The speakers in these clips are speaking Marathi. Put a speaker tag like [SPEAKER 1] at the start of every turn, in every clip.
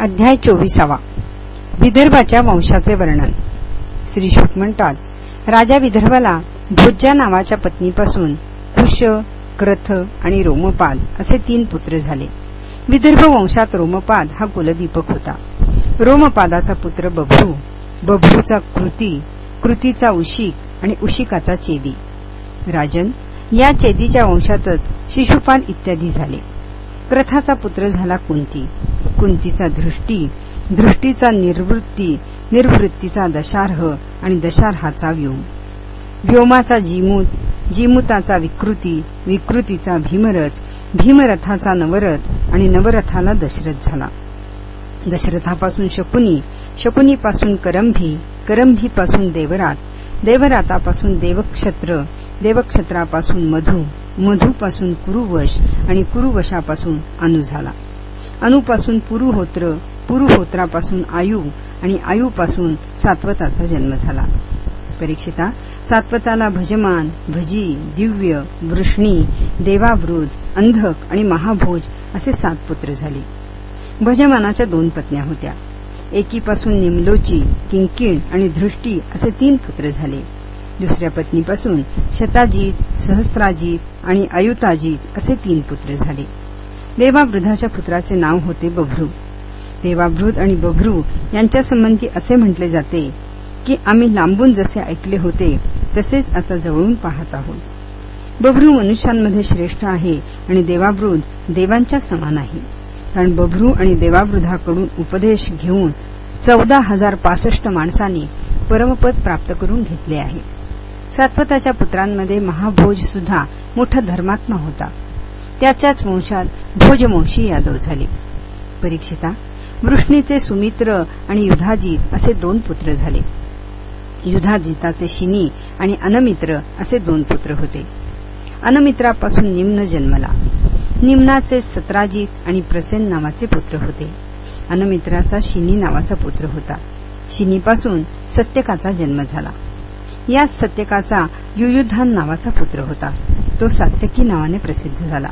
[SPEAKER 1] अध्याय चोवीसावा. विदर्भाच्या वंशाचे वर्णन. श्री शुक म्हणतात राजा विदर्भाला भोज्या नावाच्या पत्नीपासून कुश क्रथ आणि रोमपाद असे तीन पुत्र झाले. विदर्भ वंशात रोमपाद हा कुलदीपक होता. रोमपादाचा पुत्र बभ्रू बभ्रूचा कृती कृतीचा उशिक आणि उशिकाचा चेदी. राजन या चेदीच्या वंशातच शिशुपाल इत्यादी झाले. क्रथाचा पुत्र झाला कुंती. कुंतीचा दृष्टी दृष्टीचा निर्वृत्ती निर्वृत्तीचा दशार्ह आणि दशार्हाचा व्योम. व्योमाचा जीमूत जीमूताचा विकृती विकृतीचा भीमरथ भीमरथाचा नवरथ आणि नवरथाला दशरथ झाला. दशरथापासून शकुनी शकुनीपासून करंभी करंभीपासून देवरात देवरातापासून देवक्षत्र देवक्षत्रापासून मधु मधूपासून कुरुवश आणि कुरुवशापासून अनु झाला. अनुपासून पुरुहोत्र पुरुहोत्रापासून आयु आणि आयुपासून सात्वताचा जन्म झाला. परीक्षिता सात्वताला भजमान भजी दिव्य वृष्णी देवावृत अंधक आणि महाभोज असे सात पुत्र झाले. भजमानाच्या दोन पत्न्या होत्या. एकीपासून निमलोची किंकिण आणि धृष्टी असे तीन पुत्र झाले. दुसऱ्या पत्नीपासून शताजीत सहस्त्राजीत आणि अयुताजीत असे तीन पुत्र झाले. देवावृधाच्या पुत्राचे नाव होते बभ्रू. देवावृध आणि बभ्रू यांच्यासंबंधी असे म्हटले जाते की आम्ही लांबून जसे ऐकले होते तसेच आता जवळून पाहत आहोत. बभ्रू मनुष्यांमध्ये श्रेष्ठ आहे आणि देवावृध देवांच्या समान आहे. कारण बभ्रू आणि देवावृधाकडून उपदेश घेऊन चौदा हजार पासष्ट माणसांनी परमपद प्राप्त करून घेतले आहे. सात्वताच्या पुत्रांमध्ये महाभोज सुद्धा मोठा धर्मात्मा होता. त्याच्याच वंशात भोजवंशी यादव झाले. परीक्षिता वृष्णीचे सुमित्र आणि युधाजीत असे दोन पुत्र झाले. युधाजिताचे शिनी आणि अनमित्र असे दोन पुत्र होते. अनमित्रापासून निम्न जन्मला. निम्नाचे सत्राजित आणि प्रसेन नावाचे पुत्र होते. अनमित्राचा शिनी नावाचा पुत्र होता. शिनीपासून सत्यकाचा जन्म झाला. या सत्यकाचा युयुधान नावाचा पुत्र होता. तो सात्यकी नावाने प्रसिद्ध झाला.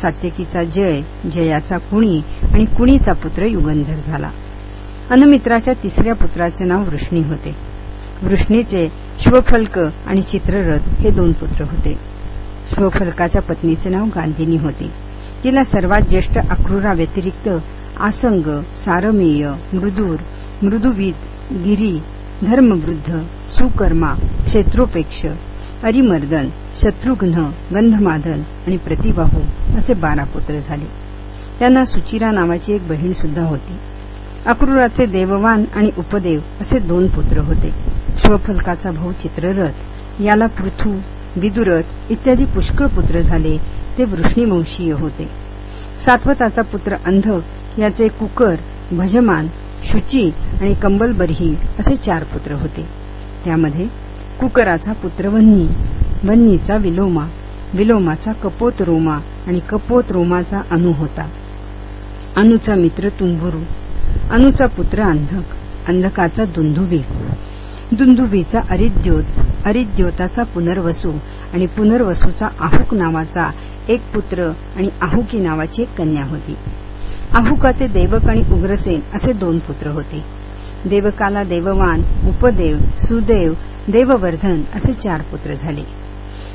[SPEAKER 1] सात्यकीचा जय जयाचा कुणी आणि कुणीचा पुत्र युगंधर झाला. अनमित्राच्या तिसऱ्या पुत्राचे नाव वृष्णी होते. वृष्णीचे शिवफलक आणि चित्ररथ हे दोन पुत्र होते. शिवफलकाच्या पत्नीचे नाव गांधिनी होते. तिला सर्वात ज्येष्ठ अक्रूरा व्यतिरिक्त आसंग सारमेय मृदूर मृदुवीत गिरी धर्मवृद्ध सुकर्मा क्षेत्रोपेक्ष अरिमर्दन शत्रुघ्न गंधमाधन आणि प्रतिबाहू असे बारा पुत्र झाले. त्यांना सुचिरा नावाची एक बहीण सुद्धा होती. अक्रूराचे देववान आणि उपदेव असे दोन पुत्र होते. शिवफलकाचा भाऊ चित्ररथ याला पृथू विदुरथ इत्यादी पुष्कळ पुत्र झाले ते वृष्णीवंशीय होते. सात्वताचा पुत्र अंधक याचे कुकर भजमान शुची आणि कंबलबरही असे चार पुत्र होते. त्यामध्ये कुकराचा पुत्र वन्नी. वन्नीचा विलोमा. विलोमाचा कपोत रोमा आणि कपोत रोमाचा अनु होता. अनुचा मित्र तुंभुरू अनुचा पुत्र अंधक. अंधकाचा दुंदुबी. दुंदुबीचा अरिद्योत. अरिद्योताचा पुनर्वसू आणि पुनर्वसूचा आहुक नावाचा एक पुत्र आणि आहुकी नावाची एक कन्या होती. आहुकाचे देवक आणि उग्रसेन असे दोन पुत्र होते. देवकाला देववान उपदेव सुदेव देववर्धन असे चार पुत्र झाले.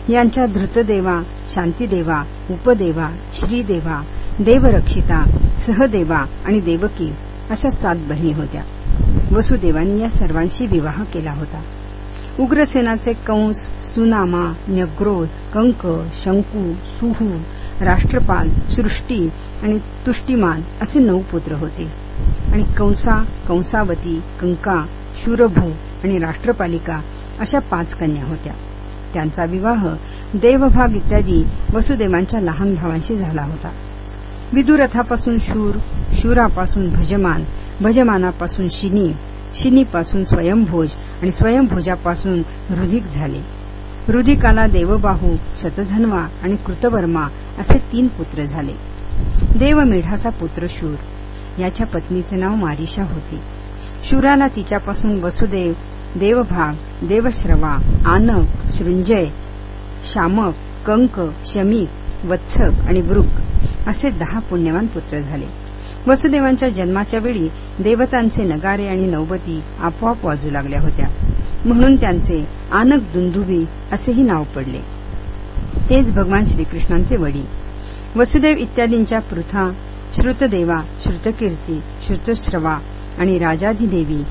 [SPEAKER 1] यांच्या धृतदेवा शांतीदेवा उपदेवा श्रीदेवा देवरक्षिता सहदेवा आणि देवकी अशा सात बहिणी होत्या. वसुदेवानी या सर्वांशी विवाह केला होता. उग्रसेनाचे कंस सुनामा न्यग्रोध कंक शंकू सुहू राष्ट्रपाल सृष्टी आणि तुष्टिमान असे नऊ पुत्र होते. आणि कंसा कंसावती कंका शूरभू आणि राष्ट्रपालिका अशा पाच कन्या होत्या. त्यांचा विवाह देवभाग इत्यादी वसुदेवांच्या लहान भावांशी झाला होता. विदुरथापासून शूर शूरापासून भजमान भजमानापासून शिनी शिनीपासून स्वयंभोज आणि स्वयंभोजापासून रुधिक झाले. रुधिकाला देवबाहू शतधन्वा आणि कृतवर्मा असे तीन पुत्र झाले. देवमेढाचा पुत्र शूर. याच्या पत्नीचे नाव मारिशा होते. शूराला तिच्यापासून वसुदेव देवभाग देवश्रवा आनक शृंजय शामक कंक शमीक वत्सक आणि वृक असे दहा पुण्यवान पुत्र झाले. वसुदेवांच्या जन्माच्या वेळी देवतांचे नगारे आणि नौबती आपोआप वाजू लागल्या होत्या. म्हणून त्यांचे आनक दुंदुबी असेही नाव पडले. तेच भगवान श्रीकृष्णांचे वडील. वसुदेव इत्यादींच्या पृथा श्रुतदेवा श्रुतकीर्ती श्रुतश्रवा आणि राजाधिदेवी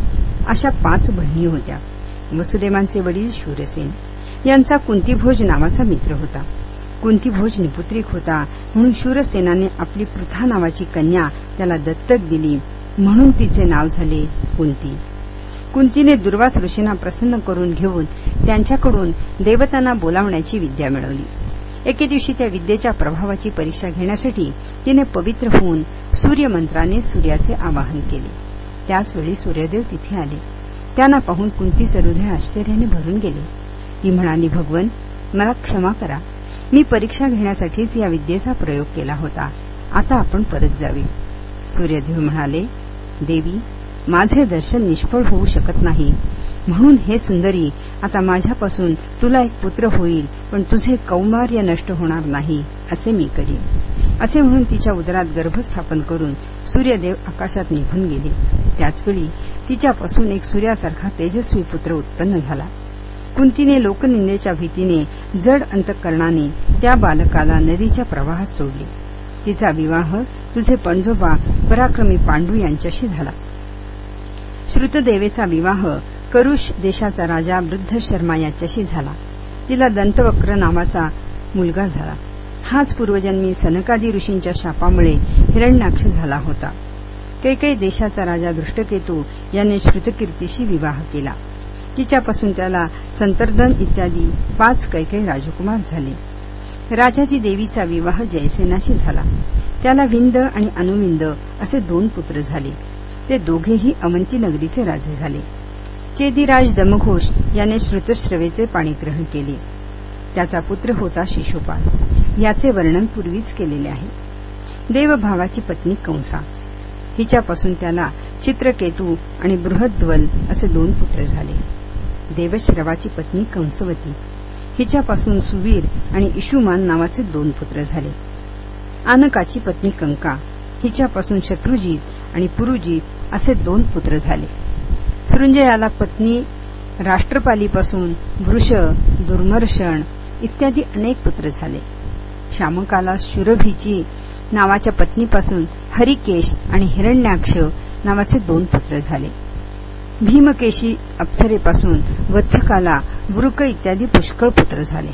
[SPEAKER 1] अशा पाच बहिणी होत्या. वसुदेवांचे वडील शूरसेन. यांचा कुंतीभोज नावाचा मित्र होता. कुंतीभोज निपुत्रिक होता म्हणून शूरसेनाने आपली पृथा नावाची कन्या त्याला दत्तक दिली. म्हणून तिचे नाव झाले कुंती. कुंतीने दुर्वास ऋषींना प्रसन्न करून घेऊन त्यांच्याकडून देवतांना बोलावण्याची विद्या मिळवली. एके दिवशी त्या विद्येच्या प्रभावाची परीक्षा घेण्यासाठी तिने पवित्र होऊन सूर्यमंत्राने सूर्याचे आवाहन केले. त्याचवेळी सूर्यदेव तिथे आले. त्यांना पाहून कुंतीचे हृदय आश्चर्याने भरून गेले. ती म्हणाली भगवन मला क्षमा करा. मी परीक्षा घेण्यासाठीच या विद्येचा प्रयोग केला होता. आता आपण परत जावे. सूर्यदेव म्हणाले देवी माझे दर्शन निष्फळ होऊ शकत नाही. म्हणून हे सुंदरी आता माझ्यापासून तुला एक पुत्र होईल पण तुझे कौमार्य नष्ट होणार नाही असे मी करीन. असे म्हणून तिच्या उदरात गर्भस्थापन करून सूर्यदेव आकाशात निघून गेले. त्याचवेळी तिच्यापासून एक सूर्यासारखा तेजस्वी पुत्र उत्पन्न झाला. कुंतीने लोकनिंदेच्या भीतीने जड अंतकरणाने त्या बालकाला नदीच्या प्रवाहात सोडले. तिचा विवाह तुझे पणजोबा पराक्रमी पांडू यांच्याशी झाला. श्रुतदेवेचा विवाह करुष देशाचा राजा वृद्ध शर्मा याच्याशी झाला. तिला दंतवक्र नावाचा मुलगा झाला. हाच पूर्वजन्मी सनकादी ऋषींच्या शापामुळे हिरण्याक्ष झाला होता. कैकई देशाचा राजा दृष्टकेतू याने श्रुतकीर्तीशी विवाह केला. तिच्यापासून त्याला संतर्दन इत्यादी पाच कैकई राजकुमार झाले. राजाची देवीचा विवाह जयसेनाशी झाला. त्याला विंद आणि अनुविंद असे दोन पुत्र झाले. ते दोघेही अवंती नगरीचे राजे झाले. चेदिराज दमघोष याने श्रुतश्रवेचे पाणीग्रहण केले. त्याचा पुत्र होता शिशुपाल. याचे वर्णन पूर्वीच केलेले आहे. देवभावाची पत्नी कंसा. हिच्यापासून त्याला चित्रकेतू आणि बृहद्वल असे दोन पुत्र झाले. देवश्रवाची पत्नी कंसवती. हिच्यापासून सुवीर आणि इशुमान नावाचे दोन पुत्र झाले. आनकाची पत्नी कंका. हिच्यापासून शत्रुजीत आणि पुरुजीत असे दोन पुत्र झाले. सृंजयाला पत्नी राष्ट्रपालीपासून वृष दुर्मर्षण इत्यादी अनेक पुत्र झाले. शामकाला शुरभीची नावाच्या पत्नीपासून हरिकेश आणि हिरण्याक्ष नावाचे दोन पुत्र झाले. भीमकेशी अप्सरेपासून वत्सकाला वृक इत्यादी पुष्कळ पुत्र झाले.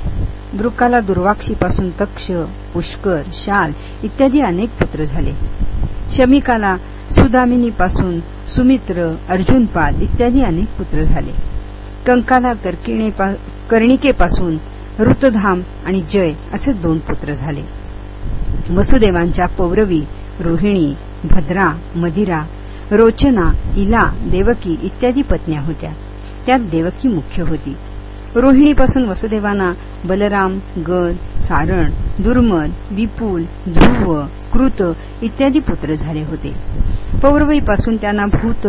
[SPEAKER 1] वृकाला दुर्वाक्षीपासून तक्ष पुष्कर शाल इत्यादी अनेक पुत्र झाले. शमिकाला सुदामिनीपासून सुमित्र अर्जुनपाद इत्यादी अनेक पुत्र झाले. कंकाला कर्णिकेपासून ऋतधाम आणि जय असे दोन पुत्र झाले. वसुदेवांच्या पौरवी रोहिणी भद्रा मदिरा रोचना इला देवकी इत्यादी पत्न्या होत्या. त्यात देवकी मुख्य होती. रोहिणीपासून वसुदेवांना बलराम गद सारण दुर्मद विपुल ध्रुव कृत इत्यादी पुत्र झाले होते. पौरवीपासून त्यांना भूत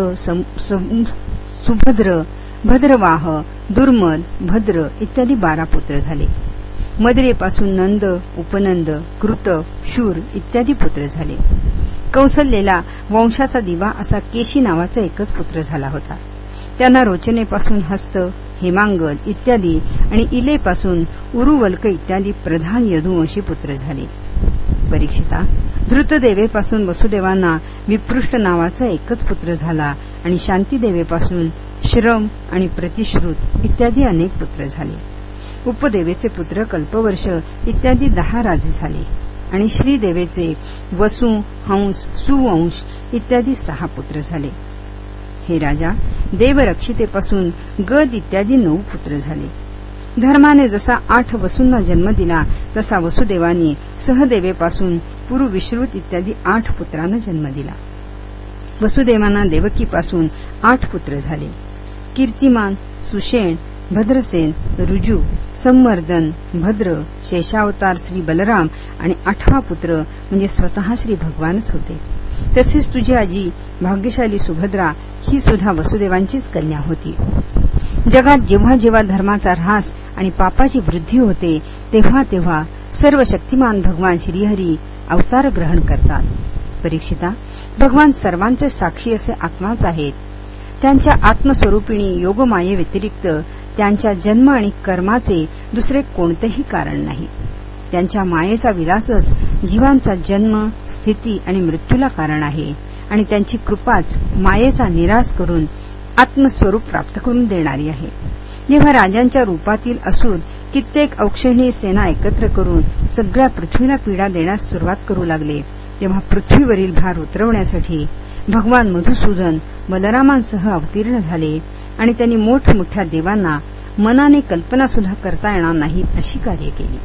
[SPEAKER 1] सुभद्र भद्रवाह दुर्मद भद्र इत्यादी बारा पुत्र झाले. मदरेपासून नंद उपनंद कृत शूर इत्यादी पुत्र झाले. कौसल्येला वंशाचा दिवा असा केशी नावाचा एकच पुत्र झाला होता. त्यांना रोचनेपासून हस्त हेमांगल इत्यादी आणि इलेपासून उरुवल्क इत्यादी प्रधान यदुवंशी पुत्र झाले. परीक्षिता धृतदेवेपासून वसुदेवांना विपृष्ट नावाचा एकच पुत्र झाला आणि शांतीदेवेपासून श्रम आणि प्रतिश्रुत इत्यादी अनेक पुत्र झाले. उपदेवेचे पुत्र कल्पवर्ष इत्यादी दहा राजे झाले. आणि श्रीदेवेचे वसु हंस सुवंश इत्यादी सहा पुत्र झाले. हे राजा देवरक्षितेपासून गद इत्यादी नऊ पुत्र झाले. धर्माने जसा आठ वसूंना जन्म दिला तसा वसुदेवाने सहदेवेपासून पुरु विश्रुत इत्यादी आठ पुत्रांना जन्म दिला. वसुदेवांना देवकीपासून आठ पुत्र झाले. कीर्तिमान सुषेण भद्रसेन रुजू संवर्धन भद्र शेषावतार श्री बलराम आणि आठवा पुत्र म्हणजे स्वतः श्री भगवानच होते. तसेच तुझी आजी भाग्यशाली सुभद्रा ही सुद्धा वसुदेवांचीच कन्या होती. जगात जेव्हा जेव्हा धर्माचा ऱ्हास आणि पापाची वृद्धी होते तेव्हा तेव्हा सर्व शक्तिमान भगवान श्रीहरी अवतार ग्रहण करतात. परीक्षिता भगवान सर्वांचे साक्षी असे आत्माच आहेत. त्यांच्या आत्मस्वरूपिणी योगमायेव्यतिरिक्त त्यांच्या जन्म आणि कर्माचे दुसरे कोणतेही कारण नाही. त्यांच्या मायेचा विलासच जीवांचा जन्म स्थिती आणि मृत्यूला कारण आहे आणि त्यांची कृपाच मायेचा निराश करून आत्मस्वरूप प्राप्त करून देणारी आहे. जेव्हा राजांच्या रूपातील असून कित्येक औक्षणी सेना एकत्र करून सगळ्या पृथ्वीला पीडा देण्यास सुरुवात करू लागले तेव्हा पृथ्वीवरील भार उतरवण्यासाठी भगवान मधुसूदन बलरामांसह अवतीर्ण झाले आणि त्यांनी मोठमोठ्या देवांना मनाने कल्पना सुद्धा करता येणार नाही अशी कार्य केली.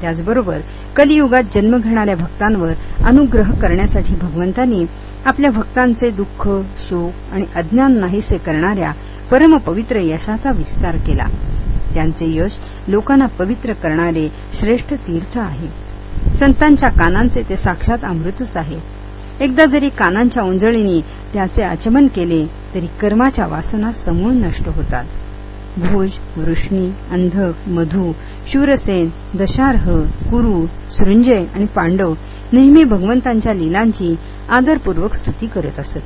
[SPEAKER 1] त्याचबरोबर कलियुगात जन्म घेणाऱ्या भक्तांवर अनुग्रह करण्यासाठी भगवंतांनी आपल्या भक्तांचे दुःख शोक आणि अज्ञान नाहीसे करणाऱ्या परमपवित्र यशाचा विस्तार केला. त्यांचे यश लोकांना पवित्र करणारे श्रेष्ठ तीर्थ आहे. संतांच्या कानांचे ते साक्षात अमृतच आहे. एकदा जरी कानांच्या उंजळीने त्याचे आचमन केले तरी कर्माच्या वासना समूळ नष्ट होतात. भोज वृष्णी अंधक मधु शूरसेन दशार्ह कुरु सृंजय आणि पांडव नेहमी भगवंतांच्या लीलांची आदरपूर्वक स्तुती करत असत.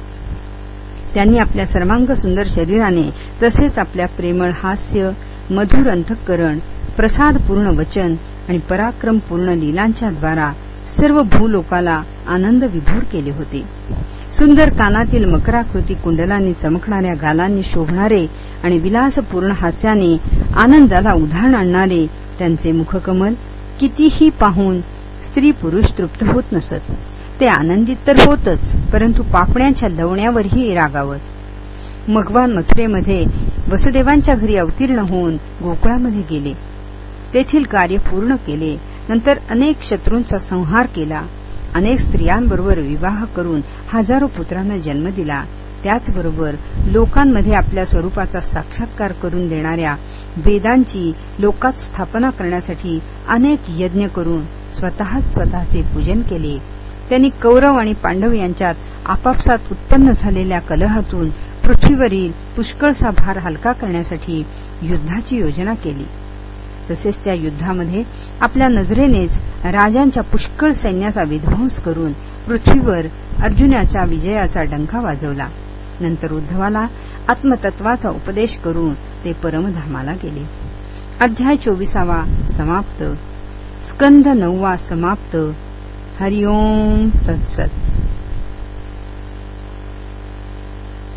[SPEAKER 1] त्यांनी आपल्या सर्वांग सुंदर शरीराने तसेच आपल्या प्रेमळ हास्य मधुर अंतःकरण प्रसादपूर्ण वचन आणि पराक्रमपूर्ण लीलांच्या द्वारा सर्व भूलोकाला आनंद विभोर केले होते. सुंदर कानातील मकराकृती कुंडलांनी चमकणाऱ्या गालांनी शोभणारे आणि विलासपूर्ण हास्याने आनंदाला उधाण आणणारे त्यांचे मुखकमल कितीही पाहून स्त्री पुरुष तृप्त होत नसत. ते आनंदित तर होतच परंतु पापण्याच्या लवण्यावरही रागावत. मगवान मथुरेमध्ये वसुदेवांच्या घरी अवतीर्ण होऊन गोकुळामध्ये गेले. तेथील कार्य पूर्ण केले. नंतर अनेक शत्रूंचा संहार केला. अनेक स्त्रियांबरोबर विवाह करून हजारो पुत्रांना जन्म दिला. त्याचबरोबर लोकांमध्ये आपल्या स्वरूपाचा साक्षात्कार करून देणाऱ्या वेदांची लोकात स्थापना करण्यासाठी अनेक यज्ञ करून स्वतःच स्वतःचे पूजन केले. त्यांनी कौरव आणि पांडव यांच्यात आपापसात उत्पन्न झालेल्या कलहातून पृथ्वीवरील पुष्कळसा भार हलका करण्यासाठी युद्धाची योजना केली. तसेच त्या युद्धामध्ये आपल्या नजरेनेच राजांच्या पुष्कळ सैन्याचा विध्वंस करून पृथ्वीवर अर्जुनाच्या विजयाचा डंका वाजवला. नंतर उद्धवाला आत्मतत्वाचा उपदेश करून ते परमधामाला गेले. अध्याय चोवीसावा समाप्त. स्कंद नववा समाप्त. हरिओम तत्सत.